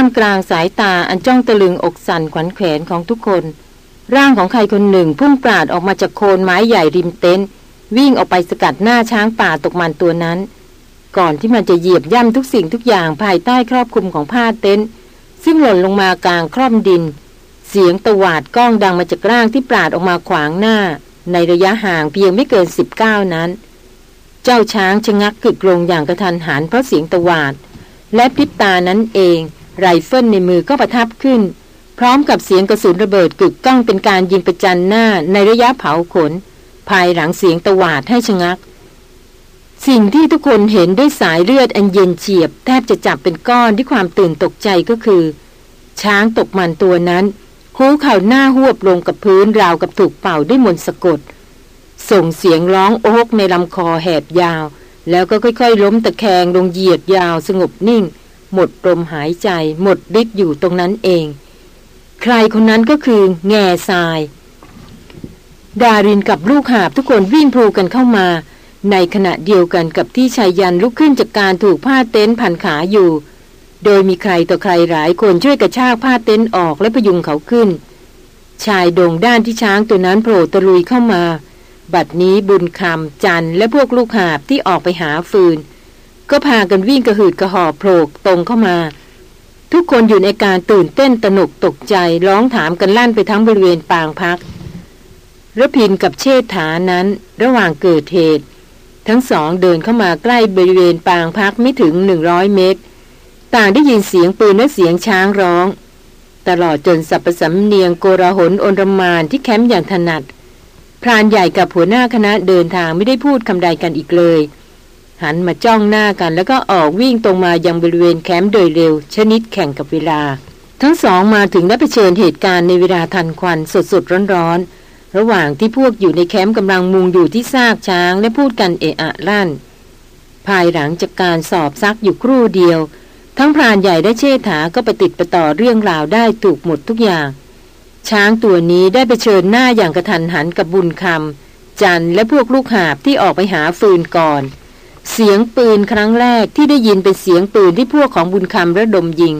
ามกลางสายตาอันจ้องตะลึงอกสั่นขวัญแขวนของทุกคน ร่างของใครคนหนึ่งพุ่งปราดออกมาจากโคนไม้ใหญ่ริมเต็นท์วิ่งออกไปสกัดหน้าช้างป่าตกมันตัวนั้น ก่อนที่มันจะเหยียบย่ำทุกสิ่งทุกอย่างภายใต้ครอบคลุมของผ้าเต็นท์ซึ่งหล่นลงมากลางคร่อมดิน เสียงตวาดก้องดังมาจากร่างที่ปราดออกมาขวางหน้า ในระยะห่างเพียงไม่เกินสิบก้านั้น เจ้าช้างชะงักกึกลงอย่างกระทันหันเพราะเสียงตวาด และพริบตานั้นเอง ไรเฟิลในมือก็ประทับขึ้น พร้อมกับเสียงกระสุนระเบิดกึกก้องเป็นการยิงประจันหน้าในระยะเผาขน ภายหลังเสียงตวาดให้ชะงัก สิ่งที่ทุกคนเห็นด้วยสายเลือดอันเย็นเฉียบ แทบจะจับเป็นก้อนที่ความตื่นตกใจก็คือ ช้างตกมันตัวนั้นคูเข่าหน้าหวบลงกับพื้นราวกับถูกเป่าด้วยมนสะกด ส่งเสียงร้องโอกในลำคอแหบยาว แล้วก็ค่อยๆ ล้มตะแคงลงเหยียดยาวสงบนิ่ง หมดลมหายใจ หมดฤทธิ์อยู่ตรงนั้นเอง ใครคนนั้นก็คือแง่ทราย ดารินกับลูกหาบทุกคนวิ่งพลูกันเข้ามา ในขณะเดียวกันกับที่ชายยันลุกขึ้นจากการถูกผ้าเต็นท์พันขาอยู่ โดยมีใครต่อใครหลายคนช่วยกระชากผ้าเต็นท์ออกและพยุงเขาขึ้น ชายโด่งด้านที่ช้างตัวนั้นโผล่ตะลุยเข้ามา บัดนี้บุญคำจันและพวกลูกหาบที่ออกไปหาฟืน ก็พากันวิ่งกระหืดกระหอบโผล่ตรงเข้ามา ทุกคนอยู่ในการตื่นเต้นตระหนกตกใจร้องถามกันลั่นไปทั้งบริเวณปางพักระพินกับเชษฐานั้น ระหว่างเกิดเหตุ ทั้งสองเดินเข้ามาใกล้บริเวณปางพักไม่ถึงหนึ่งร้อยเมตร ต่างได้ยินเสียงปืนและเสียงช้างร้อง ตลอดจนสับประสำเนียงโกระหนอนรมานที่แคมป์อย่างถนัดพรานใหญ่กับหัวหน้าคณะเดินทางไม่ได้พูดคำใดกันอีกเลย หันมาจ้องหน้ากัน แล้วก็ออกวิ่งตรงมายังบริเวณแคมป์โดยเร็ว ชนิดแข่งกับเวลา ทั้งสองมาถึงและเผชิญเหตุการณ์ในเวลาทันควันสดสดๆร้อนๆ ระหว่างที่พวกอยู่ในแคมป์กำลังมุงอยู่ที่ซากช้างและพูดกันเอะอะลั่น ภายหลังจากการสอบซักอยู่ครู่เดียว ทั้งพรานใหญ่และเชษฐาก็ประติดประต่อเรื่องราวได้ถูกหมดทุกอย่าง ช้างตัวนี้ได้ไปเชิญหน้าอย่างกระทันหันกับบุญคำจันและพวกลูกหาบที่ออกไปหาฟืนก่อน เสียงปืนครั้งแรกที่ได้ยินเป็นเสียงปืนที่พวกของบุญคำระดมยิง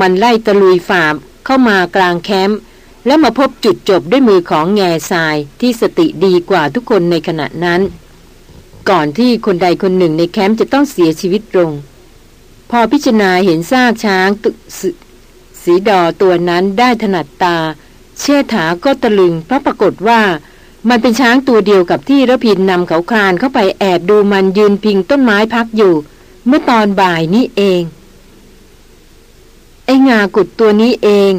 มันไล่ตะลุยฝ่าเข้ามากลางแคมป์และมาพบจุดจบด้วยมือของแง่ทรายที่สติดีกว่าทุกคนในขณะนั้น ก่อนที่คนใดคนหนึ่งในแคมป์จะต้องเสียชีวิตลง พอพิจารณาเห็นซากช้างสสีดอตัวนั้นได้ถนัดตา เชษฐาก็ตะลึงเพราะปรากฏว่า มันเป็นช้างตัวเดียวกับที่ระพินนำเขาคลานเข้าไปแอบดูมันยืนพิงต้นไม้พักอยู่ เมื่อตอนบ่ายนี้เอง ไอ้งากุดตัวนี้เอง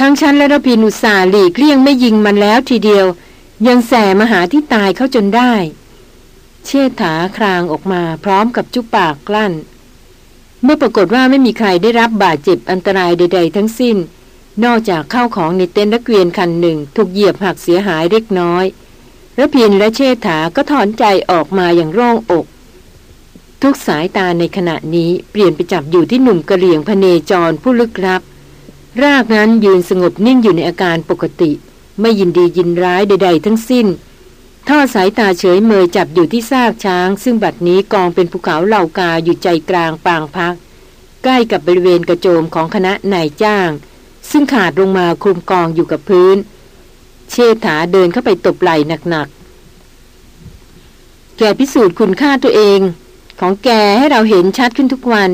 ทั้งฉันและระพินอุตส่าห์หลีกเลี่ยงไม่ยิงมันแล้วทีเดียว ยังแสมาหาที่ตายเขาจนได้ เชษฐาครางออกมาพร้อมกับจุปปากกลั้น เมื่อปรากฏว่าไม่มีใครได้รับบาดเจ็บอันตรายใด ๆ ทั้งสิ้น นอกจากเข้าของในเต็นท์นักเรียนคันหนึ่ง ถูกเหยียบหักเสียหายเล็กน้อยระพินและเชษฐาก็ถอนใจออกมาอย่างโล่งอก ทุกสายตาในขณะนี้เปลี่ยนไปจับอยู่ที่หนุ่มกระเหลี่ยงพเนจรผู้ลึกลับ รากนั้นยืนสงบนิ่งอยู่ในอาการปกติ ไม่ยินดียินร้ายใด ๆ ทั้งสิ้นทอดสายตาเฉยเมยจับอยู่ที่ซากช้าง ซึ่งบัดนี้กองเป็นภูเขาเหล่ากาอยู่ใจกลางปางพัก ใกล้กับบริเวณกระโจมของคณะนายจ้าง ซึ่งขาดลงมาคลุมกองอยู่กับพื้น เชษฐาเดินเข้าไปตบไหล่หนักๆ แกพิสูจน์คุณค่าตัวเอง ของแกให้เราเห็นชัดขึ้นทุกวัน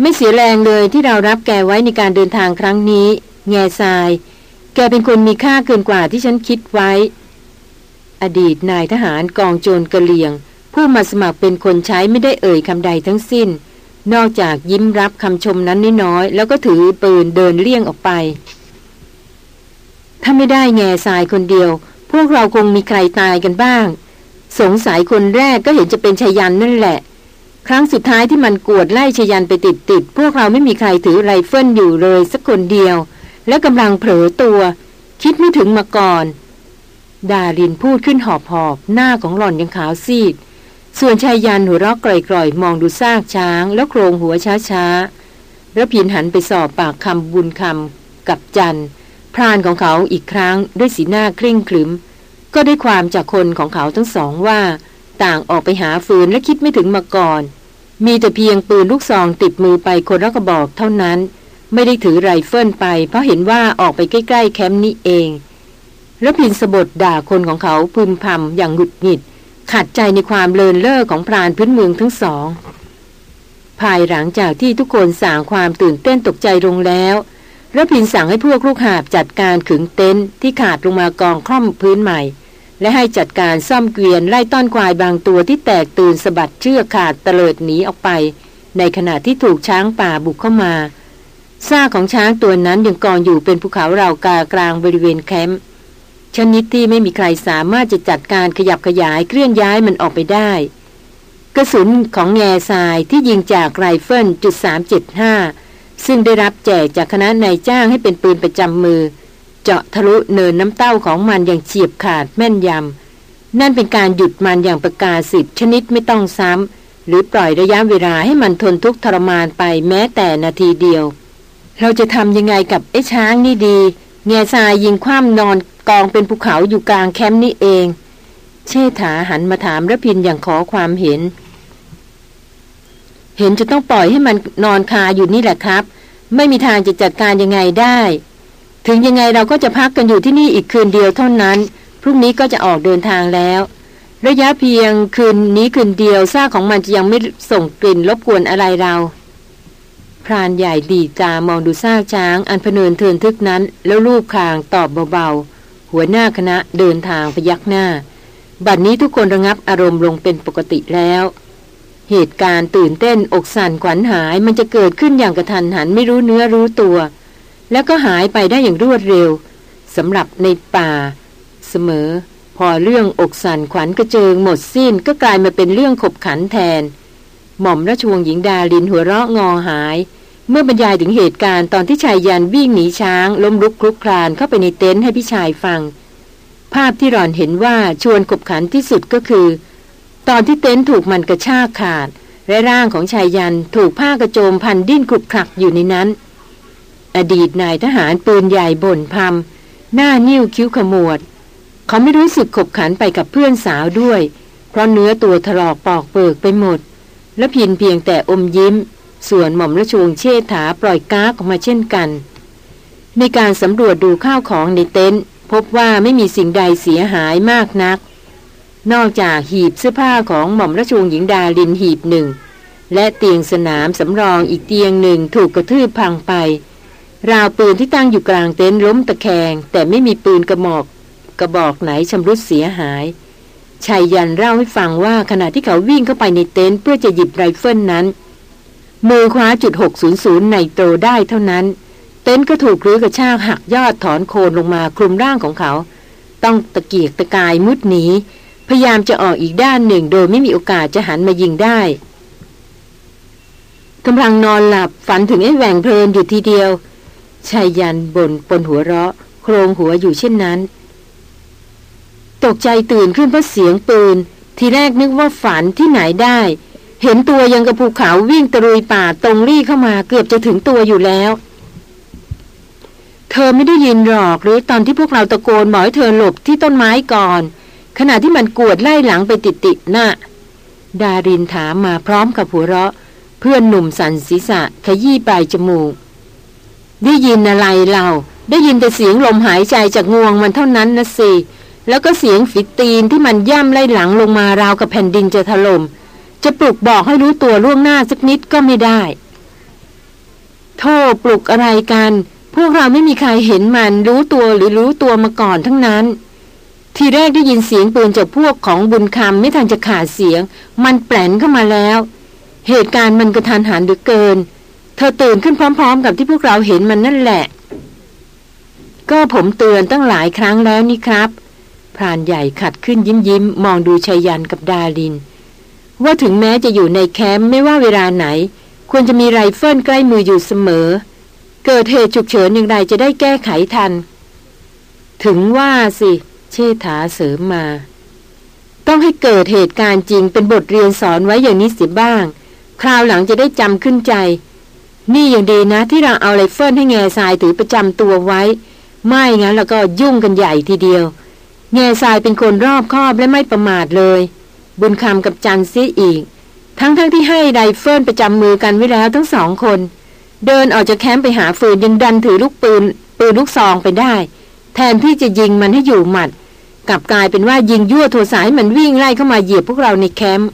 ไม่เสียแรงเลยที่เรารับแกไว้ในการเดินทางครั้งนี้ แง่ทราย แกเป็นคนมีค่าเกินกว่าที่ฉันคิดไว้ อดีตนายทหารกองโจรกระเหลียง ผู้มาสมัครเป็นคนใช้ไม่ได้เอ่ยคำใดทั้งสิ้น นอกจากยิ้มรับคำชมนั้นน้อยๆแล้วก็ถือปืนเดินเลี่ยงออกไป ถ้าไม่ได้แง่ทรายคนเดียว พวกเราคงมีใครตายกันบ้าง สงสัยคนแรกก็เห็นจะเป็นชยันนั่นแหละ ครั้งสุดท้ายที่มันกวดไล่ชยันไปติดติดๆพวกเราไม่มีใครถือไรเฟิลอยู่เลยสักคนเดียว และกำลังเผลอตัว คิดไม่ถึงมาก่อน ดารินพูดขึ้นหอบหอบๆหน้าของหล่อนยังขาวซีด ส่วนไชยยันต์หัวเราะกร่อยๆ มองดูซากช้าง แล้วโคลงหัวช้าๆรพินทร์หันไปสอบปากคำบุญคำกับจันพรานของเขาอีกครั้งด้วยสีหน้าเคร่งขรึม ก็ได้ความจากคนของเขาทั้งสองว่า ต่างออกไปหาฟืนและคิดไม่ถึงมาก่อน มีแต่เพียงปืนลูกซองติดมือไปคนละกระบอกเท่านั้น ไม่ได้ถือไรเฟิลไป เพราะเห็นว่าออกไปใกล้ ๆ แคมป์นี้เองแล้วพินสบดด่าคนของเขาพึมพำอย่างหงุดหงิด ขัดใจในความเลินเล่อของพรานพื้นเมืองทั้งสอง ภายหลังจากที่ทุกคนสางความตื่นเต้นตกใจลงแล้วระพินสั่งให้พวกลูกหาบจัดการขึงเต็นท์ที่ขาดลงมากองคล่อมพื้นใหม่ และให้จัดการซ่อมเกวียนไล่ต้อนควายบางตัวที่แตกตื่นสะบัดเชือกขาดเตลิดหนีออกไป ในขณะที่ถูกช้างป่าบุกเข้ามาซากของช้างตัวนั้นยังกองอยู่เป็นภูเขาเหล่ากากลางบริเวณแคมป์ ชนิดที่ไม่มีใครสามารถจะจัดการขยับขยายเคลื่อนย้ายมันออกไปได้ กระสุนของแง่ทรายที่ยิงจากไรเฟิลจุดสามเจ็ดห้าซึ่งได้รับแจกจากคณะนายจ้างให้เป็นปืนประจำมือ เจาะทะลุเนินน้ำเต้าของมันอย่างเฉียบขาดแม่นยำ นั่นเป็นการหยุดมันอย่างประกาศสิทธิ์ชนิดไม่ต้องซ้ำำ หรือปล่อยระยะเวลาให้มันทนทุกข์ทรมานไปแม้แต่นาทีเดียว เราจะทำยังไงกับไอ้ช้างนี่ดีเงียทรายยิงคว่ำนอน กองเป็นภูเขาอยู่กลางแคมป์นี่เอง เชษฐาหันมาถามระพินอย่างขอความเห็น เห็นจะต้องปล่อยให้มันนอนคาอยู่นี่แหละครับ ไม่มีทางจะจัดการยังไงได้ ถึงยังไงเราก็จะพักกันอยู่ที่นี่อีกคืนเดียวเท่านั้น พรุ่งนี้ก็จะออกเดินทางแล้วระยะเพียงคืนนี้คืนเดียวซากของมันจะยังไม่ส่งกลิ่นรบกวนอะไรเรา พรานใหญ่ดีจามองดูซากช้าง อันพเนินเทินทึกนั้น แล้วลูบคางตอบเบาๆ หัวหน้าคณะเดินทางพยักหน้า บัดนนี้ทุกคนระงับอารมณ์ลงเป็นปกติแล้ว เหตุการณ์ตื่นเต้นอกสั่นขวัญหายมันจะเกิดขึ้นอย่างกระทันหันไม่รู้เนื้อรู้ตัว แล้วก็หายไปได้อย่างรวดเร็วสำหรับในป่า เสมอ พอเรื่องอกสั่นขวัญกระเจิงหมดสิ้นก็กลายมาเป็นเรื่องขบขันแทน หม่อมราชวงศ์หญิงดาลินหัวเราะงอหาย เมื่อบรรยายถึงเหตุการณ์ตอนที่ชายยันวิ่งหนีช้างล้มลุกคลุกคลานเข้าไปในเต็นท์ให้พี่ชายฟัง ภาพที่หลอนเห็นว่าชวนขบขันที่สุดก็คือ ตอนที่เต็นท์ถูกมันกระชากขาด และร่างของชายยันถูกผ้ากระโจมพันดิ้นคลุกคลักอยู่ในนั้น อดีตนายทหารปืนใหญ่บ่นพำหน้านิ้วคิ้วขมวด เขาไม่รู้สึกขบขันไปกับเพื่อนสาวด้วย เพราะเนื้อตัวถลอกปอกเปิกไปหมด และพินเพียงแต่อมยิ้ม ส่วนหม่อมราชวงศ์เชษฐาปล่อยก้ากออกมาเช่นกัน ในการสำรวจดูข้าวของในเต็นท์พบว่าไม่มีสิ่งใดเสียหายมากนัก นอกจากหีบเสื้อผ้าของหม่อมราชวงศ์หญิงดาลินหีบหนึ่ง และเตียงสนามสำรองอีกเตียงหนึ่งถูกกระทืบพังไป ราวปืนที่ตั้งอยู่กลางเต็นท์ล้มตะแคง แต่ไม่มีปืนกระบอกกระบอกไหนชำรุดเสียหายชายยันเล่าให้ฟังว่าขณะที่เขาวิ่งเข้าไปในเต็นท์เพื่อจะหยิบไรเฟิลนั้น มือคว้าจุด 600 ในโตได้เท่านั้น เต็นท์ก็ถูกรื้อกระชากหักยอดถอนโคนลงมาคลุมร่างของเขา ต้องตะเกียกตะกายมุดหนีพยายามจะออกอีกด้านหนึ่งโดยไม่มีโอกาสจะหันมายิงได้กำลังนอนหลับฝันถึงไอ้แหว่งเพลินอยู่ทีเดียวชายยันบนปนหัวเราะ โครงหัวอยู่เช่นนั้น ตกใจตื่นขึ้นเพราะเสียงปืน ทีแรกนึกว่าฝันที่ไหนได้ เห็นตัวยังกระภูเขาวิ่งตะลุยป่าตรงรี่เข้ามาเกือบจะถึงตัวอยู่แล้ว เธอไม่ได้ยินหรอกหรือตอนที่พวกเราตะโกนบอกให้เธอหลบที่ต้นไม้ก่อน ขณะที่มันกวดไล่หลังไปติดๆหน้าดารินถามมาพร้อมกับหัวเราะ เพื่อนหนุ่มสันศีษะขยี้ปลายจมูก ได้ยินอะไรเรา ได้ยินแต่เสียงลมหายใจจากงวงมันเท่านั้นนะสิแล้วก็เสียงฝีตีนที่มันย่ำไล่หลังลงมาราวกับแผ่นดินจะถลม่ม จะปลุกบอกให้รู้ตัวล่วงหน้าสักนิดก็ไม่ได้ โทษปลุกอะไรกัน พวกเราไม่มีใครเห็นมันรู้ตัวหรือรู้ตัวมาก่อนทั้งนั้น ทีแรกได้ยินเสียงปืนจากพวกของบุญคำไม่ทันจะขาดเสียง มันแปร้นเข้ามาแล้ว เหตุการณ์มันกะทันหันเหลือเกิน เธอตื่นขึ้นพร้อม ๆ กับที่พวกเราเห็นมันนั่นแหละ ก็ผมเตือนตั้งหลายครั้งแล้วนี่ครับพรานใหญ่ขัดขึ้นยิ้มยิ้มมองดูไชยันต์กับดาริน ว่าถึงแม้จะอยู่ในแคมป์ไม่ว่าเวลาไหน ควรจะมีไรเฟิลใกล้มืออยู่เสมอ เกิดเหตุฉุกเฉินอย่างไรจะได้แก้ไขทัน ถึงว่าสิ เชษฐาเสริมมา ต้องให้เกิดเหตุการณ์จริงเป็นบทเรียนสอนไว้อย่างนี้ซะบ้าง คราวหลังจะได้จำขึ้นใจ นี่อย่างดีนะที่เราเอาไรเฟิลให้แง่ทรายถือประจำตัวไว้ ไม่งั้นแล้วก็ยุ่งกันใหญ่ทีเดียว แง่ทรายเป็นคนรอบคอบและไม่ประมาทเลย บุญคำกับจันซิอีก ทั้งๆที่ให้ไรเฟิลประจำมือกันไว้แล้วทั้งสองคน เดินออกจากแคมป์ไปหาฟืนยังดันถือลูกปืน ปืนลูกซองไปได้ แทนที่จะยิงมันให้อยู่หมัดกลับกลายเป็นว่ายิงยั่วโทสะให้มันวิ่งไล่เข้ามาเหยียบพวกเราในแคมป์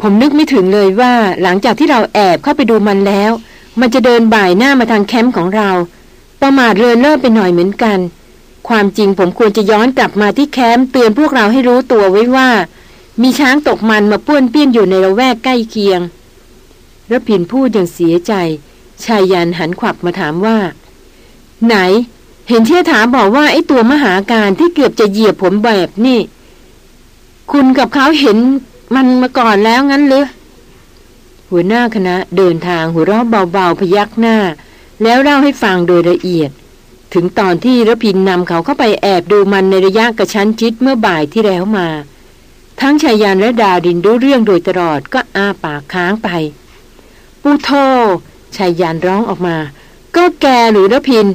ผมนึกไม่ถึงเลยว่าหลังจากที่เราแอบเข้าไปดูมันแล้ว มันจะเดินบ่ายหน้ามาทางแคมป์ของเรา ประมาทเลินเล่อไปหน่อยเหมือนกัน ความจริงผมควรจะย้อนกลับมาที่แคมป์เตือนพวกเราให้รู้ตัวไว้ว่า มีช้างตกมันมาป้วนเปี้ยนอยู่ในละแวกใกล้เคียงรพินพูดอย่างเสียใจ ชายยันหันขวับมาถามว่า ไหน เห็นเชี่ยถามบอกว่าไอ้ตัวมหาการที่เกือบจะเหยียบผมแบบนี่ คุณกับเขาเห็นมันมาก่อนแล้วงั้นหรือหัวหน้าคณะเดินทางหัวเราะเบาๆพยักหน้า แล้วเล่าให้ฟังโดยละเอียด ถึงตอนที่ระพินนำเขาเข้าไปแอบดูมันในระยะกระชั้นชิดเมื่อบ่ายที่แล้วมา ทั้งชายยานและดาดินรู้เรื่องโดยตลอดก็อ้าปากค้างไป ปูโทชายยานร้องออกมา ก็แกหรือระพิน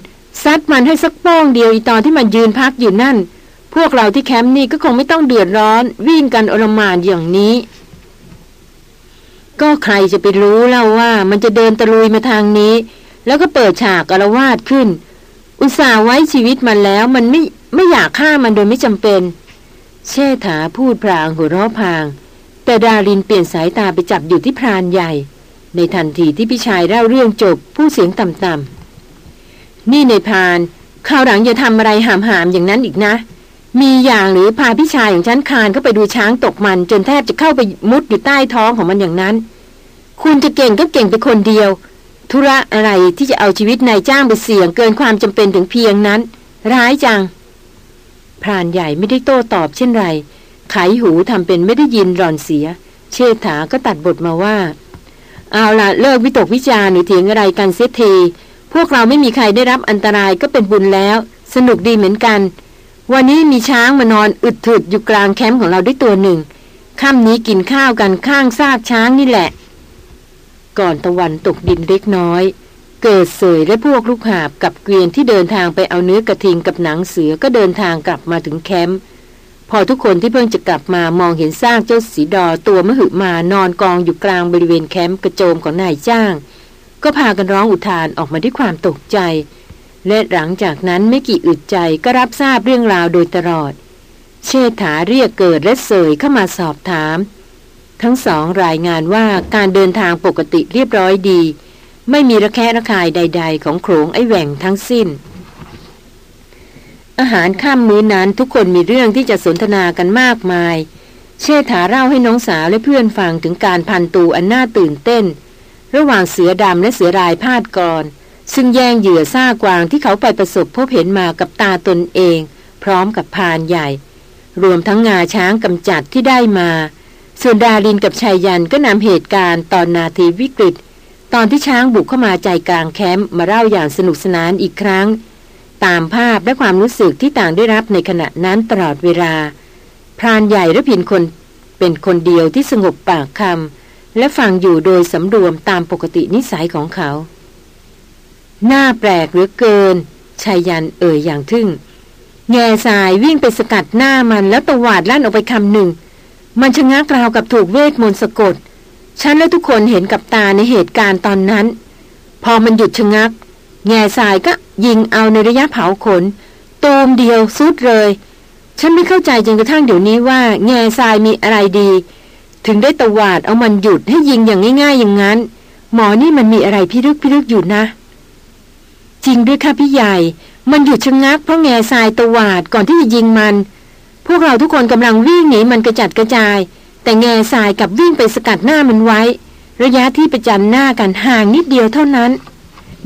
ซัดมันให้สักป้องเดียวอีตอนที่มันยืนพักอยู่นั่น พวกเราที่แคมป์นี่ก็คงไม่ต้องเดือดร้อน วิ่งกันอลมานอย่างนี้ ก็ใครจะไปรู้เล่าว่ามันจะเดินตะลุยมาทางนี้ แล้วก็เปิดฉากอารวาสขึ้น อุตส่าห์ไว้ชีวิตมันแล้ว มันไม่ไม่อยากฆ่ามันโดยไม่จำเป็น เชษฐาพูดพรางหัวเราะพาง แต่ดารินเปลี่ยนสายตาไปจับอยู่ที่พรานใหญ่ ในทันทีที่พี่ชายเล่าเรื่องจบผู้เสียงต่ำๆนี่ในพานข่าวหลังอย่าทำอะไรหามๆอย่างนั้นอีกนะ มีอย่างหรือพาพี่ชายอย่างฉันคานเข้าไปดูช้างตกมัน จนแทบจะเข้าไปมุดอยู่ใต้ท้องของมันอย่างนั้น คุณจะเก่งก็เก่งไปคนเดียว ธุระอะไรที่จะเอาชีวิตนายจ้างไปเสี่ยงเกินความจำเป็นถึงเพียงนั้น ร้ายจัง พรานใหญ่ไม่ได้โต้ตอบเช่นไร ไขหูทำเป็นไม่ได้ยินหลอนเสีย เชษฐาก็ตัดบทมาว่า เอาละเลิกวิตกวิจารหรือเถียงอะไรกันเสียทีพวกเราไม่มีใครได้รับอันตรายก็เป็นบุญแล้ว สนุกดีเหมือนกัน วันนี้มีช้างมานอนอึดถึดอยู่กลางแคมป์ของเราด้วยตัวหนึ่งค่ำนี้กินข้าวกันข้างซากช้างนี่แหละ ก่อนตะวันตกดินเล็กน้อย เกิดเสยและพวกลูกหาบกับเกวียนที่เดินทางไปเอาเนื้อกระทิงกับหนังเสือก็เดินทางกลับมาถึงแคมป์พอทุกคนที่เพิ่งจะกลับมามองเห็นซากเจ้าสีดอตัวมหึมานอนกองอยู่กลางบริเวณแคมป์กระโจมของนายจ้าง ก็พากันร้องอุทานออกมาด้วยความตกใจ และหลังจากนั้นไม่กี่อึดใจก็รับทราบเรื่องราวโดยตลอด เชษฐาเรียกเกิดและเสยเข้ามาสอบถาม ทั้งสองรายงานว่าการเดินทางปกติเรียบร้อยดี ไม่มีระแคะระคายใด ๆ ของโขงไอแหว่งทั้งสิ้น อาหารข้ามมื้อนั้นทุกคนมีเรื่องที่จะสนทนากันมากมาย เชษฐาเล่าให้น้องสาวและเพื่อนฟังถึงการพันตูอันน่าตื่นเต้น ระหว่างเสือดำและเสือรายพาดกรซึ่งแย่งเหยื่อซ่ากวางที่เขาไปประสบพบเห็นมากับตาตนเอง พร้อมกับพานใหญ่ รวมทั้งงาช้างกำจัดที่ได้มา ส่วนดาลินกับชายยันก็นำเหตุการณ์ตอนนาทีวิกฤต ตอนที่ช้างบุกเข้ามาใจกลางแคมป์มาเล่าอย่างสนุกสนานอีกครั้ง ตามภาพและความรู้สึกที่ต่างได้รับในขณะนั้นตลอดเวลา พรานใหญ่และพินคนเป็นคนเดียวที่สงบปากคำและฟังอยู่โดยสำรวมตามปกตินิสัยของเขาหน้าแปลกเหรือเกินชายยันเอ่ยอย่างทึ่ง แง่สายวิ่งไปสกัดหน้ามันแล้วตวาดลั่นออกไปคำหนึ่ง มันชะงักราวกับถูกเวทมนต์สะกด ฉันและทุกคนเห็นกับตาในเหตุการณ์ตอนนั้น พอมันหยุดชะงัก แง่ทรายก็ยิงเอาในระยะเผาขน ตูมเดียวสุดเลย ฉันไม่เข้าใจจนกระทั่งเดี๋ยวนี้ว่า แง่ทรายมีอะไรดี ถึงได้ตวาดเอามันหยุดให้ยิงอย่างง่าย ๆ อย่างนั้น หมอนี่มันมีอะไรพิรึกพิรึกอยู่นะ จริงด้วยค่ะพี่ใหญ่ มันหยุดชะงักเพราะแง่ทรายตวาดก่อนที่จะยิงมัน พวกเราทุกคนกำลังวิ่งหนีมันกระจัดกระจาย แต่แง่ทรายกับวิ่งไปสกัดหน้ามันไว้ ระยะที่ประจันหน้ากันห่างนิดเดียวเท่านั้น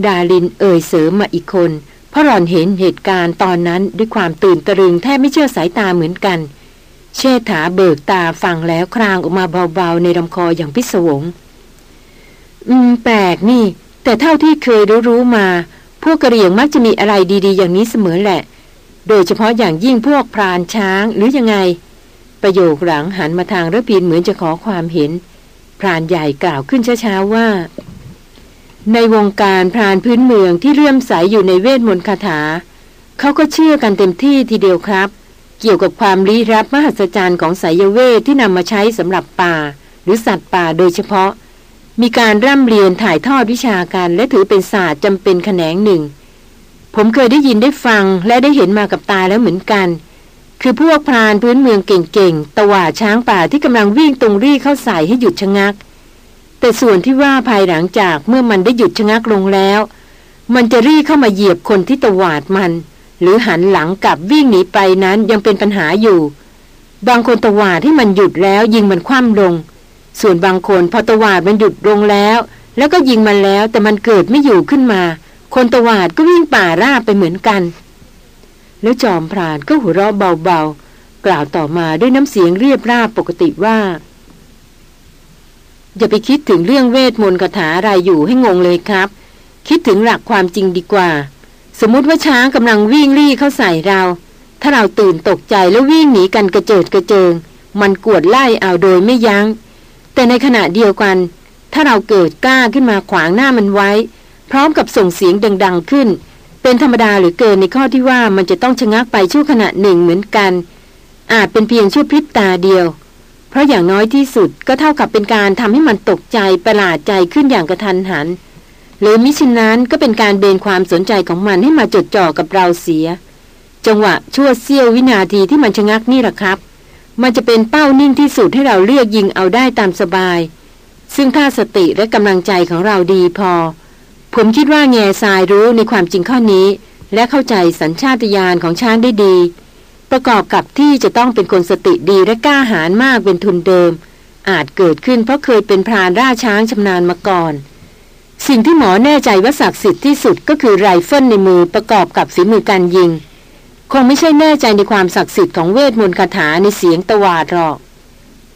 ดาลินเอ่ยเสริมมาอีกคน เพราะหล่อนเห็นเหตุการณ์ตอนนั้นด้วยความตื่นตะลึงแทบไม่เชื่อสายตาเหมือนกัน เชษฐาเบิกตาฟังแล้วครางออกมาเบาๆในลำคออย่างพิศวง อืม แปลกนี่ แต่เท่าที่เคยรู้รู้มา พวกกระเหรี่ยงมักจะมีอะไรดี ๆ อย่างนี้เสมอแหละ โดยเฉพาะอย่างยิ่งพวกพรานช้างหรือยังไง ประโยคหลังหันมาทางระพินเหมือนจะขอความเห็น พรานใหญ่กล่าวขึ้นช้าๆว่า ในวงการพรานพื้นเมืองที่เลื่อมใสยอยู่ในเวทมนต์คาถาเขาก็เชื่อกันเต็มที่ทีเดียวครับ เกี่ยวกับความลี้ลับมหัศจรรย์ของสายเวทที่นำมาใช้สำหรับป่า หรือสัตว์ป่าโดยเฉพาะ มีการร่ำเรียนถ่ายทอดวิชาการและถือเป็นศาสตร์จำเป็นแขนงหนึ่ง ผมเคยได้ยินได้ฟังและได้เห็นมากับตาแล้วเหมือนกัน คือพวกพรานพื้นเมืองเก่งๆตว่าช้างป่าที่กำลังวิ่งตรงรี่เข้าใส่ให้หยุดชะงัก แต่ส่วนที่ว่าภายหลังจากเมื่อมันได้หยุดชะงักลงแล้ว มันจะรี่เข้ามาเหยียบคนที่ตวาดมัน หรือหันหลังกลับวิ่งหนีไปนั้นยังเป็นปัญหาอยู่ บางคนตวาดให้มันหยุดแล้วยิงมันคว่ำลง ส่วนบางคนพอตวาดมันหยุดลงแล้ว แล้วก็ยิงมันแล้วแต่มันเกิดไม่อยู่ขึ้นมา คนตวาดก็วิ่งป่าราบไปเหมือนกัน แล้วจอมพรานก็หัวเราะเบาๆ กล่าวต่อมาด้วยน้ำเสียงเรียบราบปกติว่า อย่าไปคิดถึงเรื่องเวทมนต์คาถาอะไรอยู่ให้งงเลยครับ คิดถึงหลักความจริงดีกว่า สมมติว่าช้างกำลังวิ่งรี่เข้าใส่เรา ถ้าเราตื่นตกใจแล้ววิ่งหนีกันกระเจิดกระเจิง มันกวดไล่เอาโดยไม่ยัง้ง แต่ในขณะเดียวกัน ถ้าเราเกิดกล้าขึ้นมาขวางหน้ามันไว้ พร้อมกับส่งเสียงดังๆขึ้น เป็นธรรมดาหรือเกินในข้อที่ว่ามันจะต้องชะงักไปชั่วขณะหนึ่งเหมือนกัน อาจเป็นเพียงชั่วพริบตาเดียว เพราะอย่างน้อยที่สุดก็เท่ากับเป็นการทำให้มันตกใจประหลาดใจขึ้นอย่างกระทันหัน หรือมิฉะนั้นก็เป็นการเบนความสนใจของมันให้มาจดจ่อกับเราเสีย จังหวะชั่วเสี้ยววินาทีที่มันชะงักนี่แหละครับ มันจะเป็นเป้านิ่งที่สุดให้เราเลือกยิงเอาได้ตามสบาย ซึ่งถ้าสติและกำลังใจของเราดีพอ ผมคิดว่าแง่ทรายรู้ในความจริงข้อนี้ และเข้าใจสัญชาตญาณของช้างได้ดี ประกอบกับที่จะต้องเป็นคนสติดีและกล้าหาญมากเป็นทุนเดิม อาจเกิดขึ้นเพราะเคยเป็นพรานร่าช้างชำนาญมาก่อน สิ่งที่หมอแน่ใจว่าศักดิ์สิทธิ์ที่สุดก็คือไรเฟิลในมือประกอบกับฝีมือการยิง คงไม่ใช่แน่ใจในความศักดิ์สิทธิ์ของเวทมนต์คาถาในเสียงตวาดหรอก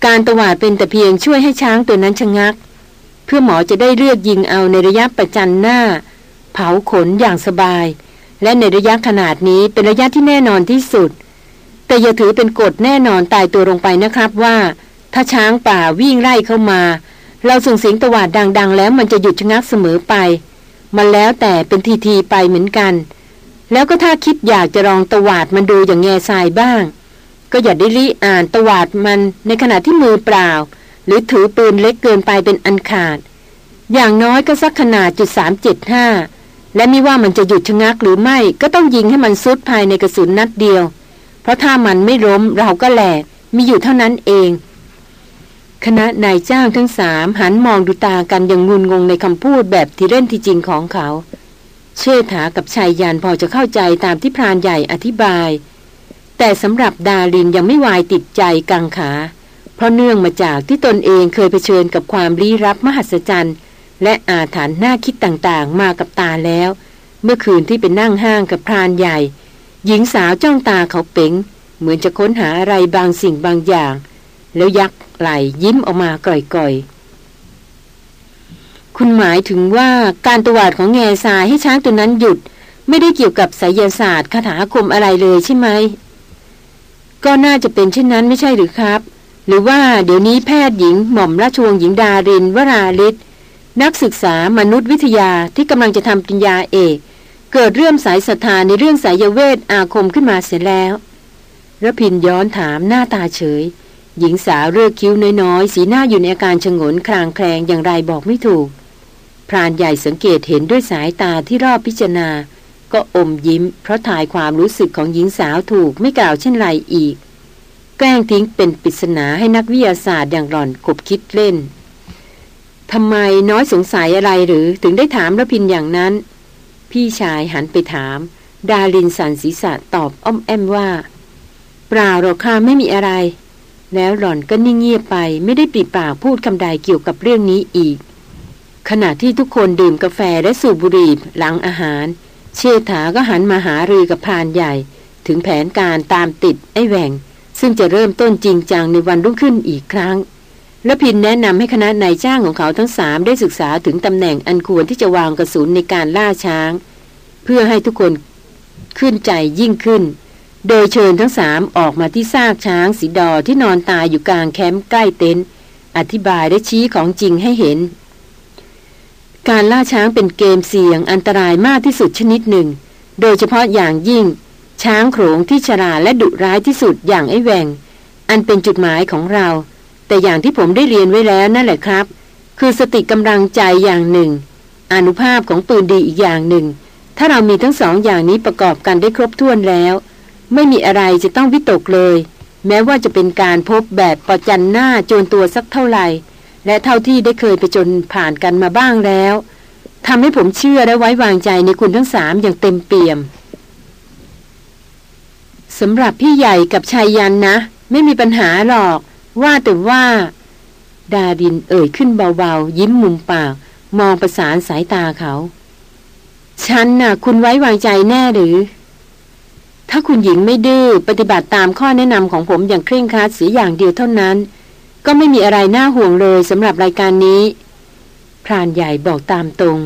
การตวาดเป็นแต่เพียงช่วยให้ช้างตัวนั้นชะงัก เพื่อหมอจะได้เลือกยิงเอาในระยะประจันหน้า เผาขนอย่างสบาย และในระยะขนาดนี้เป็นระยะที่แน่นอนที่สุด แต่อย่าถือเป็นกฎแน่นอนตายตัวลงไปนะครับว่า ถ้าช้างป่าวิ่งไล่เข้ามา เราส่งเสียงตวาดดัง ๆ แล้วมันจะหยุดชะงักเสมอไปมันแล้วแต่เป็นทีๆไปเหมือนกัน แล้วก็ถ้าคิดอยากจะลองตวาดมันดูอย่างแง่ทรายบ้าง ก็อย่าได้รีอ่านตวาดมันในขณะที่มือเปล่า หรือถือปืนเล็กเกินไปเป็นอันขาด อย่างน้อยก็สักขนาดจุดสามเจ็ดห้าและไม่ว่ามันจะหยุดชะงักหรือไม่ก็ต้องยิงให้มันซุดภายในกระสุนนัดเดียว เพราะถ้ามันไม่ล้มเราก็แหลกมีอยู่เท่านั้นเอง คณะนายจ้างทั้งสามหันมองดูตากันอย่างงุนงงในคำพูดแบบที่เล่นที่จริงของเขา เชษฐากับชายยานพอจะเข้าใจตามที่พรานใหญ่อธิบาย แต่สำหรับดาลินยังไม่วายติดใจกังขา ราะเนื่องมาจากที่ตนเองเคยเผชิญกับความลี้รับมหัศจรรย์ และอาถรรพ์น่าคิดต่างๆ มากับตาแล้ว เมื่อคืนที่เป็นนั่งห้างกับพรานใหญ่ หญิงสาวจ้องตาเขาเป๋ง เหมือนจะค้นหาอะไรบางสิ่งบางอย่าง แล้วยักไหลยิ้มออกมาก่อยๆ คุณหมายถึงว่าการตวาดของแง่ทรายให้ช้างตัวนั้นหยุด ไม่ได้เกี่ยวกับไสยศาสตร์คาถาคมอะไรเลยใช่ไหมก็น่าจะเป็นเช่นนั้นไม่ใช่หรือครับ หรือว่าเดี๋ยวนี้แพทย์หญิงหม่อมราชวงศ์หญิงดารินวราลิศนักศึกษามนุษยวิทยาที่กำลังจะทำปริญญาเอก เกิดเรื่องสายศรัทธาในเรื่องสายเวทอาคมขึ้นมาเสร็จแล้วระพินย้อนถามหน้าตาเฉย หญิงสาวเลือกคิ้วน้อยๆ สีหน้าอยู่ในอาการชงนคลางแคลงอย่างไรบอกไม่ถูก พรานใหญ่สังเกตเห็นด้วยสายตาที่รอบพิจารณา ก็อมยิ้ม เพราะถ่ายความรู้สึกของหญิงสาวถูกไม่กล่าวเช่นไรอีก แกล้งทิ้งเป็นปริศนาให้นักวิทยาศาสตร์อย่างหล่อนขบคิดเล่นทำไมน้อยสงสัยอะไรหรือถึงได้ถามระพินอย่างนั้น พี่ชายหันไปถาม ดาลินสันศีษะตอบอ้อมแอมว่า เปล่าหรอกค่ะไม่มีอะไร แล้วหล่อนก็นิ่งเงียบไปไม่ได้ปิดปากพูดคำใดเกี่ยวกับเรื่องนี้อีก ขณะที่ทุกคนดื่มกาแฟและสูบบุหรี่หลังอาหาร เชษฐาก็หันมาหารือกับพานใหญ่ ถึงแผนการตามติดไอ้แหวง ซึ่งจะเริ่มต้นจริงจังในวันรุ่งขึ้นอีกครั้ง และพินแนะนำให้คณะนายจ้างของเขาทั้งสามได้ศึกษาถึงตำแหน่งอันควรที่จะวางกระสุนในการล่าช้าง เพื่อให้ทุกคนขึ้นใจยิ่งขึ้น โดยเชิญทั้งสามออกมาที่ซากช้างสีดอที่นอนตายอยู่กลางแคมป์ใกล้เต็นท์อธิบายและชี้ของจริงให้เห็น การล่าช้างเป็นเกมเสี่ยงอันตรายมากที่สุดชนิดหนึ่ง โดยเฉพาะอย่างยิ่ง ช้างโขงที่ฉลาและดุร้ายที่สุดอย่างไอ้แหวงอันเป็นจุดหมายของเรา แต่อย่างที่ผมได้เรียนไว้แล้วนั่นแหละครับ คือสติกำลังใจอย่างหนึ่ง อนุภาพของปืนดีอีกอย่างหนึ่ง ถ้าเรามีทั้งสองอย่างนี้ประกอบกันได้ครบถ้วนแล้ว ไม่มีอะไรจะต้องวิตกเลย แม้ว่าจะเป็นการพบแบบประจันหน้าโจนตัวสักเท่าไหร่ และเท่าที่ได้เคยไปจนผ่านกันมาบ้างแล้วทำให้ผมเชื่อและไว้วางใจในคุณทั้งสามอย่างเต็มเปี่ยม สำหรับพี่ใหญ่กับชายยันนะ ไม่มีปัญหาหรอก ว่าแต่ว่า ดาดินเอ่ยขึ้นเบาๆ ยิ้มมุมปาก มองประสานสายตาเขา ฉันน่ะ คุณไว้วางใจแน่หรือ ถ้าคุณหญิงไม่ดื้อปฏิบัติตามข้อแนะนำของผมอย่างเคร่งครัดเสียอย่างเดียวเท่านั้น ก็ไม่มีอะไรน่าห่วงเลยสำหรับรายการนี้ พรานใหญ่บอกตามตรง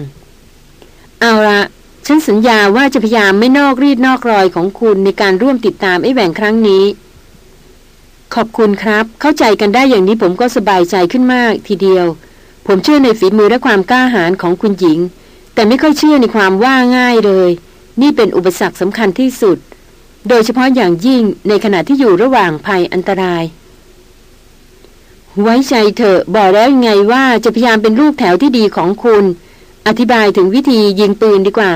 เอาละ ฉันสัญญาว่าจะพยายามไม่นอกรีดนอกรอยของคุณในการร่วมติดตามไอ้แหว่งครั้งนี้ ขอบคุณครับ เข้าใจกันได้อย่างนี้ผมก็สบายใจขึ้นมากทีเดียว ผมเชื่อในฝีมือและความกล้าหาญของคุณหญิง แต่ไม่ค่อยเชื่อในความว่าง่ายเลย นี่เป็นอุปสรรคสำคัญที่สุด โดยเฉพาะอย่างยิ่งในขณะที่อยู่ระหว่างภัยอันตราย ไว้ใจเถอะบอกแล้วไงว่าจะพยายามเป็นลูกแถวที่ดีของคุณ อธิบายถึงวิธียิงปืนดีกว่า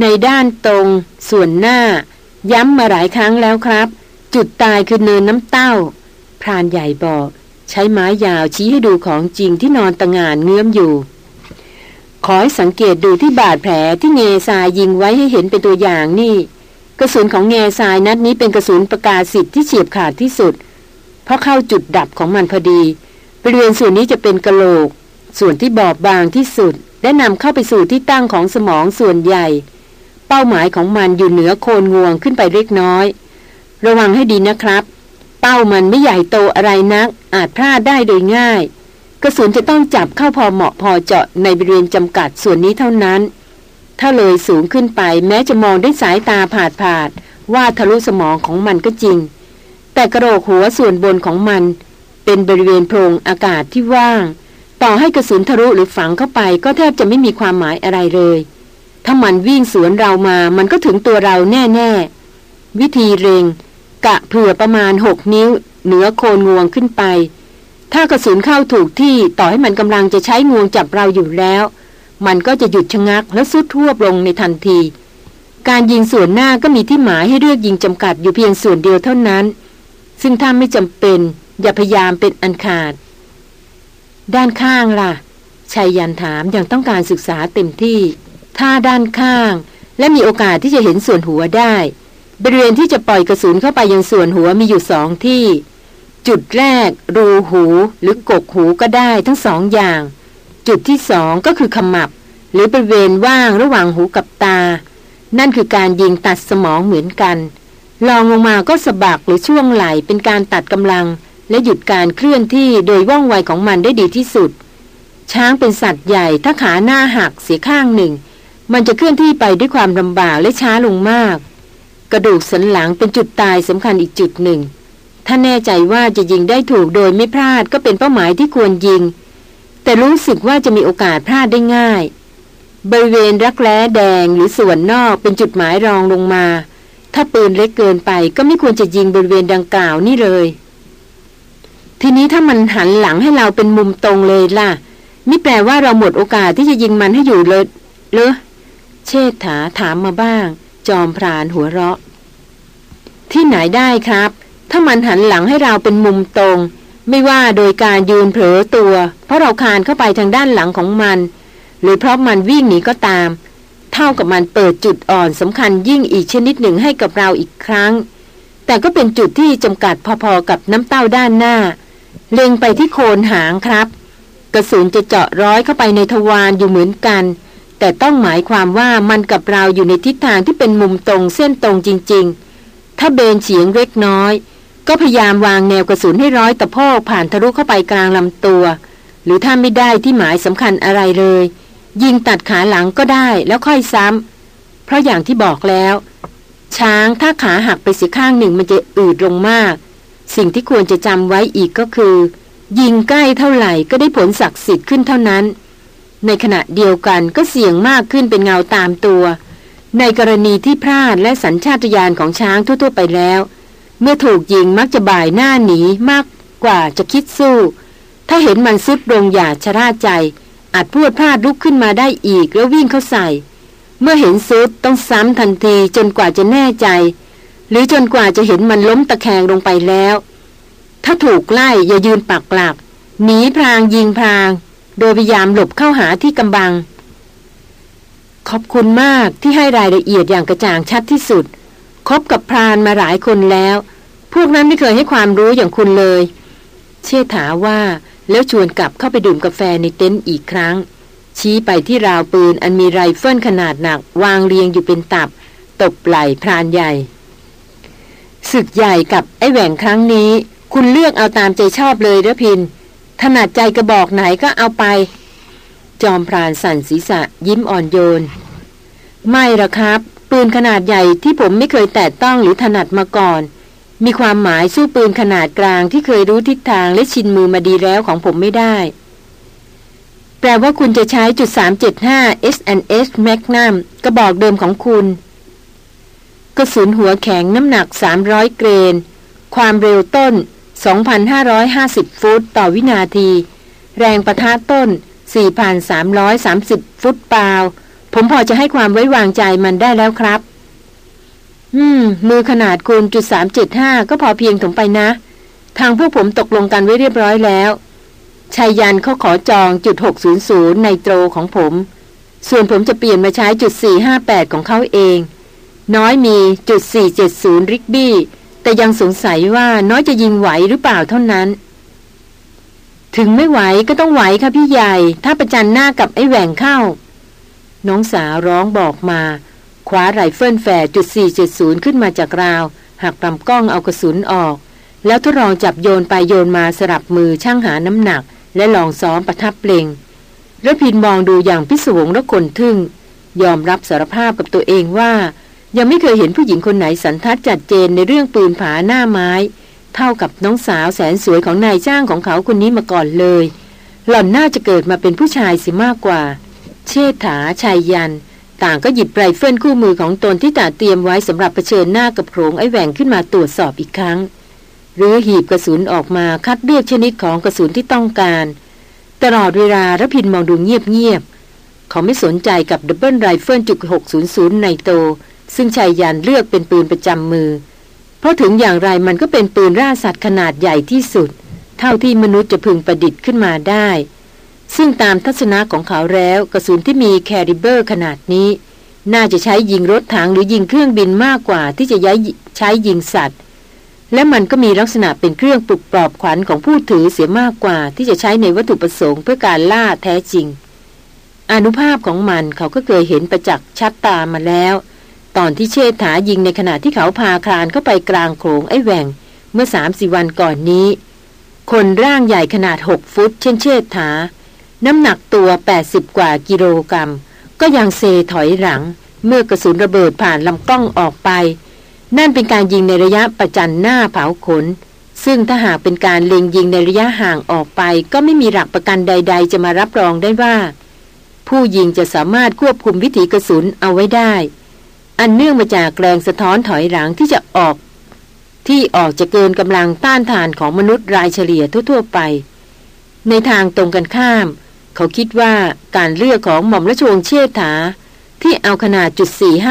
ในด้านตรง ส่วนหน้า ย้ำมาหลายครั้งแล้วครับ จุดตายคือเนินน้ำเต้า พรานใหญ่บอก ใช้ไม้ยาวชี้ให้ดูของจริงที่นอนตะงานเงื้อมอยู่ ขอให้สังเกตดูที่บาดแผลที่เงซายยิงไว้ให้เห็นเป็นตัวอย่างนี่ กระสุนของเงซายนัดนี้เป็นกระสุนประกาศสิทธิ์ที่เฉียบขาดที่สุด เพราะเข้าจุดดับของมันพอดีบริเวณส่วนนี้จะเป็นกะโหลก ส่วนที่บอบบางที่สุด และนำเข้าไปสู่ที่ตั้งของสมองส่วนใหญ่ เป้าหมายของมันอยู่เหนือโคนงวงขึ้นไปเล็กน้อย ระวังให้ดีนะครับ เป้ามันไม่ใหญ่โตอะไรนัก อาจพลาดได้โดยง่าย กระสุนจะต้องจับเข้าพอเหมาะพอเจาะในบริเวณจำกัดส่วนนี้เท่านั้น ถ้าเลยสูงขึ้นไปแม้จะมองด้วยสายตาผาดผาดว่าทะลุสมองของมันก็จริง แต่กระโหลกหัวส่วนบนของมัน เป็นบริเวณโพรงอากาศที่ว่าง ต่อให้กระสุนทะลุหรือฝังเข้าไป ก็แทบจะไม่มีความหมายอะไรเลย ถ้ามันวิ่งสวนเรามา มันก็ถึงตัวเราแน่ๆ วิธีเร่งกะเผื่อประมาณหกนิ้ว เหนือโคนงวงขึ้นไป ถ้ากระสุนเข้าถูกที่ต่อให้มันกำลังจะใช้งวงจับเราอยู่แล้ว มันก็จะหยุดชะงักและสุดทั่วลงในทันที การยิงส่วนหน้าก็มีที่หมายให้เลือกยิงจำกัดอยู่เพียงส่วนเดียวเท่านั้น ซึ่งถ้าไม่จำเป็นอย่าพยายามเป็นอันขาด ด้านข้างล่ะชายยันถามอย่างต้องการศึกษาเต็มที่ ถ้าด้านข้าง และมีโอกาสที่จะเห็นส่วนหัวได้ บริเวณที่จะปล่อยกระสุนเข้าไปยังส่วนหัวมีอยู่สองที่ จุดแรก รูหูหรือกกหูก็ได้ทั้งสองอย่าง จุดที่สองก็คือขมับ หรือบริเวณว่างระหว่างหูกับตา นั่นคือการยิงตัดสมองเหมือนกันลองลงมาก็สะบักหรือช่วงไหลเป็นการตัดกำลัง และหยุดการเคลื่อนที่โดยว่องไวของมันได้ดีที่สุด ช้างเป็นสัตว์ใหญ่ถ้าขาหน้าหักเสียข้างหนึ่ง มันจะเคลื่อนที่ไปด้วยความลำบากและช้าลงมาก กระดูกสันหลังเป็นจุดตายสำคัญอีกจุดหนึ่ง ถ้าแน่ใจว่าจะยิงได้ถูกโดยไม่พลาดก็เป็นเป้าหมายที่ควรยิง แต่รู้สึกว่าจะมีโอกาสพลาดได้ง่ายบริเวณรักแร้แดงหรือส่วนนอกเป็นจุดหมายรองลงมา ถ้าปืนเล็กเกินไปก็ไม่ควรจะยิงบริเวณดังกล่าวนี่เลย ทีนี้ถ้ามันหันหลังให้เราเป็นมุมตรงเลยล่ะนี่แปลว่าเราหมดโอกาสที่จะยิงมันให้อยู่เลยเลยเชษฐาถามมาบ้าง จอมพรานหัวเราะ ที่ไหนได้ครับ ถ้ามันหันหลังให้เราเป็นมุมตรง ไม่ว่าโดยการยืนเผลอตัว เพราะเราคานเข้าไปทางด้านหลังของมัน หรือเพราะมันวิ่งหนีก็ตาม เท่ากับมันเปิดจุดอ่อนสำคัญยิ่งอีกชนิดหนึ่งให้กับเราอีกครั้ง แต่ก็เป็นจุดที่จำกัดพอๆกับน้ำเต้าด้านหน้า เล็งไปที่โคนหางครับ กระสุนจะเจาะร้อยเข้าไปในทวารอยู่เหมือนกัน แต่ต้องหมายความว่ามันกับเราอยู่ในทิศทางที่เป็นมุมตรงเส้นตรงจริง ๆ ถ้าเบนเฉียงเล็กน้อย ก็พยายามวางแนวกระสุนให้ร้อยตะโพกผ่านทะลุเข้าไปกลางลำตัว หรือถ้าไม่ได้ที่หมายสำคัญอะไรเลย ยิงตัดขาหลังก็ได้แล้วค่อยซ้ำเพราะอย่างที่บอกแล้ว ช้างถ้าขาหักไปสีข้างหนึ่งมันจะอืดลงมาก สิ่งที่ควรจะจำไว้อีกก็คือ ยิงใกล้เท่าไหร่ก็ได้ผลศักดิ์สิทธิ์ขึ้นเท่านั้น ในขณะเดียวกันก็เสี่ยงมากขึ้นเป็นเงาตามตัว ในกรณีที่พลาดและสัญชาตญาณของช้างทั่วๆไปแล้ว เมื่อถูกยิงมักจะบ่ายหน้าหนีมากกว่าจะคิดสู้ ถ้าเห็นมันสุดลงอย่าชะราใจ อาจพูดพลาดลุกขึ้นมาได้อีกแล้ววิ่งเข้าใส่ เมื่อเห็นซุดต้องซ้ำทันทีจนกว่าจะแน่ใจ หรือจนกว่าจะเห็นมันล้มตะแคงลงไปแล้ว ถ้าถูกไล่อย่ายืนปักหลักหนีพรางยิงพราง โดยพยายามหลบเข้าหาที่กำบัง ขอบคุณมากที่ให้รายละเอียดอย่างกระจ่างชัดที่สุด คบกับพรานมาหลายคนแล้ว พวกนั้นไม่เคยให้ความรู้อย่างคุณเลย เชื่อถาว่าแล้วชวนกลับเข้าไปดื่มกาแฟในเต็นท์อีกครั้ง ชี้ไปที่ราวปืนอันมีไรเฟิลขนาดหนัก วางเรียงอยู่เป็นตับ ตบไหล่พรานใหญ่ ศึกใหญ่กับไอ้แหว่งครั้งนี้ คุณเลือกเอาตามใจชอบเลยรพินทร์ ถนัดใจกระบอกไหนก็เอาไป จอมพรานสั่นศีรษะยิ้มอ่อนโยน ไม่ละครับ ปืนขนาดใหญ่ที่ผมไม่เคยแตะต้องหรือถนัดมาก่อน มีความหมายสู้ปืนขนาดกลางที่เคยรู้ทิศทางและชินมือมาดีแล้วของผมไม่ได้ แปลว่าคุณจะใช้จุด375 S&S Magnum กระบอกเดิมของคุณ กระสุนหัวแข็งน้ำหนัก 300 เกรน ความเร็วต้น 2,550 ฟุตต่อวินาที แรงประทะต้น 4,330 ฟุตเปล่าผมพอจะให้ความไว้วางใจมันได้แล้วครับ อืม มือขนาดคูณจุด375ก็พอเพียงถมไปนะ ทางพวกผมตกลงกันไว้เรียบร้อยแล้วชายยันเขาขอจองจุด600ในโตรของผม ส่วนผมจะเปลี่ยนมาใช้จุด458ของเขาเอง น้อยมีจุด470 Rigby แต่ยังสงสัยว่าน้อยจะยิงไหวหรือเปล่าเท่านั้น ถึงไม่ไหวก็ต้องไหวค่ะพี่ใหญ่ ถ้าประจันหน้ากับไอ้แหว่งเข้า น้องสาวร้องบอกมาคว้าไรเฟิลแฝดจุด470 ขึ้นมาจากราว หักลำกล้องเอากระสุนออก แล้วทดลองจับโยนไปโยนมาสลับมือชั่งหาน้ำหนัก และลองซ้อมประทับเล็งรพินทร์มองดูอย่างพิศวงและค่อนทึ่ง ยอมรับสารภาพกับตัวเองว่า ยังไม่เคยเห็นผู้หญิงคนไหนสันทัดจัดเจนในเรื่องปืนผาหน้าไม้ เท่ากับน้องสาวแสนสวยของนายจ้างของเขาคนนี้มาก่อนเลย หล่อนน่าจะเกิดมาเป็นผู้ชายเสียมากกว่า เชษฐาไชยันต์ ต่างก็หยิบไรเฟิลคู่มือของตนที่ตระเตรียมไว้สำหรับเผชิญหน้ากับโขลงไอ้แหว่งขึ้นมาตรวจสอบอีกครั้ง รื้อหีบกระสุนออกมาคัดเลือกชนิดของกระสุนที่ต้องการ ตลอดเวลารพินทร์มองดูเงียบๆเขาไม่สนใจกับ double rifle จุด600 Nitro ซึ่งไชยันต์เลือกเป็นปืนประจำมือ เพราะถึงอย่างไรมันก็เป็นปืนล่าสัตว์ขนาดใหญ่ที่สุด เท่าที่มนุษย์จะพึงประดิษฐ์ขึ้นมาได้ ซึ่งตามทัศนะของเขาแล้วกระสุนที่มี caliber ขนาดนี้ น่าจะใช้ยิงรถถังหรือยิงเครื่องบินมากกว่าที่จะย้ายใช้ยิงสัตว์ และมันก็มีลักษณะเป็นเครื่องปลุกปลอบขวัญของผู้ถือเสียมากกว่าที่จะใช้ในวัตถุประสงค์เพื่อการล่าแท้จริงอนุภาพของมันเขาก็เคยเห็นประจักษ์ชัดตามาแล้ว ตอนที่เชษฐายิงในขณะที่เขาพาคลานเข้าไปกลางโขงไอ้แหวงเมื่อสามสี่วันก่อนนี้ คนร่างใหญ่ขนาดหกฟุต เช่นเชษฐา น้ำหนักตัว 80 กว่ากิโลกรัม ก็ยังเซถอยหลัง เมื่อกระสุนระเบิดผ่านลำกล้องออกไป นั่นเป็นการยิงในระยะประจันหน้าเผาขน ซึ่งถ้าหากเป็นการเล็งยิงในระยะห่างออกไป ก็ไม่มีหลักประกันใด ๆ จะมารับรองได้ว่า ผู้ยิงจะสามารถควบคุมวิถีกระสุนเอาไว้ได้ อันเนื่องมาจากแรงสะท้อนถอยหลังที่จะออก ที่ออกจะเกินกำลังต้านทานของมนุษย์รายเฉลี่ยทั่ว ๆ ไป ในทางตรงกันข้าม เขาคิดว่าการเลือกของหม่อมราชวงศ์เชษฐา ที่เอาขนาดจุด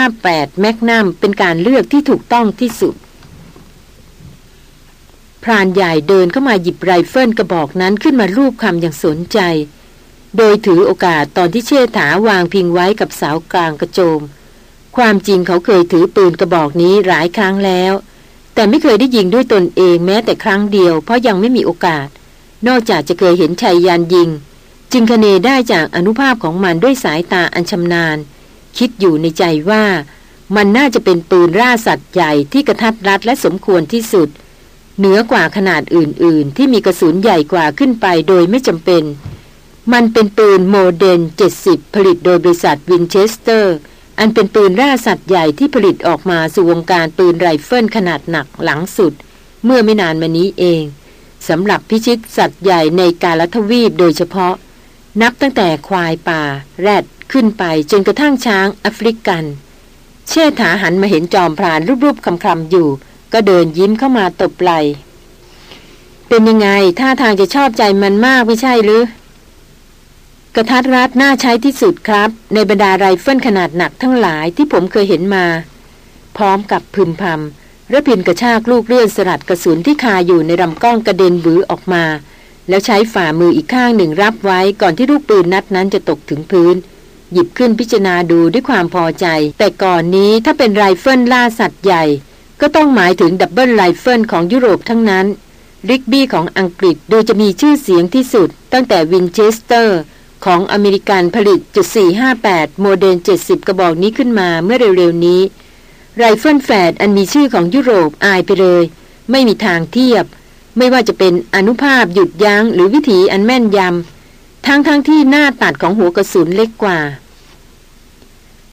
458 แมกนัมเป็นการเลือกที่ถูกต้องที่สุดพรานใหญ่เดินเข้ามาหยิบไรเฟิลกระบอกนั้นขึ้นมาลูบคลำอย่างสนใจ โดยถือโอกาสตอนที่เชษฐาวางพิงไว้กับเสากลางกระโจม ความจริงเขาเคยถือปืนกระบอกนี้หลายครั้งแล้ว แต่ไม่เคยได้ยิงด้วยตนเองแม้แต่ครั้งเดียว เพราะยังไม่มีโอกาส นอกจากจะเคยเห็นไชยันต์ยิง จึงคเนได้จากอานุภาพของมันด้วยสายตาอันชำนาญ คิดอยู่ในใจว่า มันน่าจะเป็นปืนล่าสัตว์ใหญ่ที่กะทัดรัดและสมควรที่สุด เหนือกว่าขนาดอื่น ๆ ที่มีกระสุนใหญ่กว่าขึ้นไปโดยไม่จำเป็น มันเป็นปืนโมเดน70 ผลิตโดยบริษัท Winchester อันเป็นปืนล่าสัตว์ใหญ่ที่ผลิตออกมาสู่วงการปืนไรเฟิลขนาดหนักหลังสุด เมื่อไม่นานมานี้เองสำหรับพิชิตสัตว์ใหญ่ในกาฬทวีปโดยเฉพาะ นับตั้งแต่ควายป่า แรดขึ้นไปจนกระทั่งช้างแอฟริกัน เชษฐาหันมาเห็นจอมพรานลูบๆคลำๆอยู่ ก็เดินยิ้มเข้ามาตบไหล่เป็นยังไงท่าทางจะชอบใจมันมากไม่ใช่หรือ กะทัดรัดน่าใช้ที่สุดครับ ในบรรดาไรเฟิลขนาดหนักทั้งหลายที่ผมเคยเห็นมา พร้อมกับพึมพำรพินทร์กระชากลูกเลื่อนสลัดกระสุนที่คาอยู่ในลำกล้องกระเด็นปรื๋อออกมา แล้วใช้ฝ่ามืออีกข้างหนึ่งรับไว้ก่อนที่ลูกปืนนัดนั้นจะตกถึงพื้น หยิบขึ้นพิจารณาดูด้วยความพอใจ แต่ก่อนนี้ถ้าเป็นไรเฟิลล่าสัตว์ใหญ่ ก็ต้องหมายถึง double rifle ของยุโรปทั้งนั้น Rigby ของอังกฤษดูจะมีชื่อเสียงที่สุด ตั้งแต่ Winchester ของอเมริกันผลิตจุด458 โมเดล 70 กระบอกนี้ขึ้นมาเมื่อเร็วๆนี้ ไรเฟิลแฝดอันมีชื่อของยุโรปอายไปเลย ไม่มีทางเทียบ ไม่ว่าจะเป็นอนุภาพหยุดยัง้งหรือวิถีอันแม่นยำทั้งๆทที่หน้าตัดของหัวกระสุนเล็กกว่า